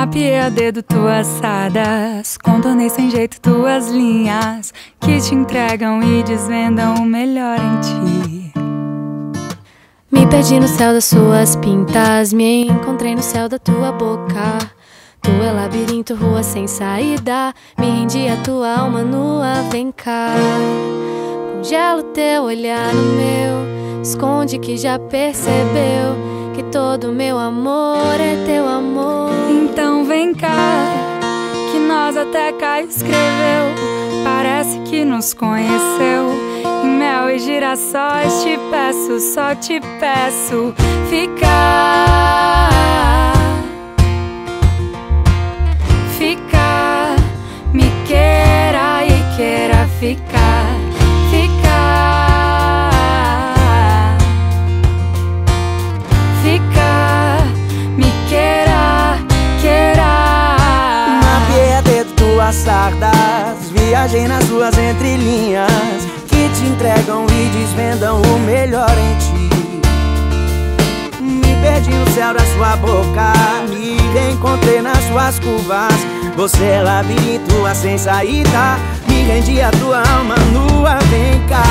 Mapeei a dedo tuas sadas, contornei sem jeito tuas linhas que te entregam e desvendam o melhor em ti. Me perdi no céu das suas pintas, me encontrei no céu da tua boca. Tu é labirinto, rua sem saída. Me rendi a tua alma nua, vem cá. Congelo teu olhar no meu, esconde que já percebeu que todo meu amor é teu amor. Então vem cá, que nós até cá escreveu. Parece que nos conheceu. Em mel e girassóis te peço, só te peço ficar. Ficar, me queira e queira ficar. Dedo tuas sardas Viajei nas ruas entrelinhas Que te entregam e desvendam o melhor em ti. Me perdi no céu da sua boca Me reencontrei nas suas curvas. Você é labirinto, a sem saída. Me rendi a tua alma nua, vem cá.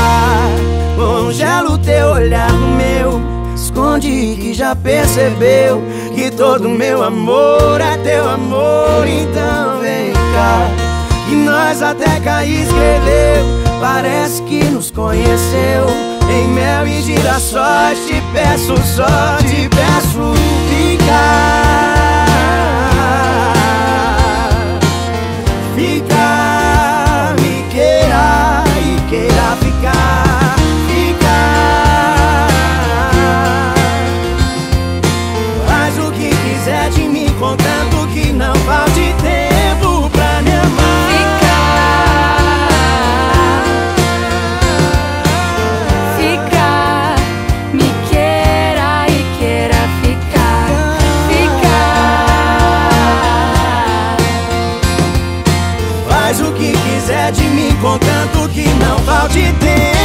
Congelo teu olhar no meu Esconde que já percebeu Que todo meu amor é teu amor. Então vem Que nós até cá escreveu. Parece que nos conheceu. Em mel e girassóis Te peço só, te peço contanto que não falte tempo.